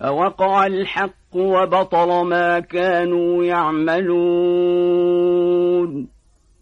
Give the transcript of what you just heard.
فوقع الحق وبطل ما كانوا يعملون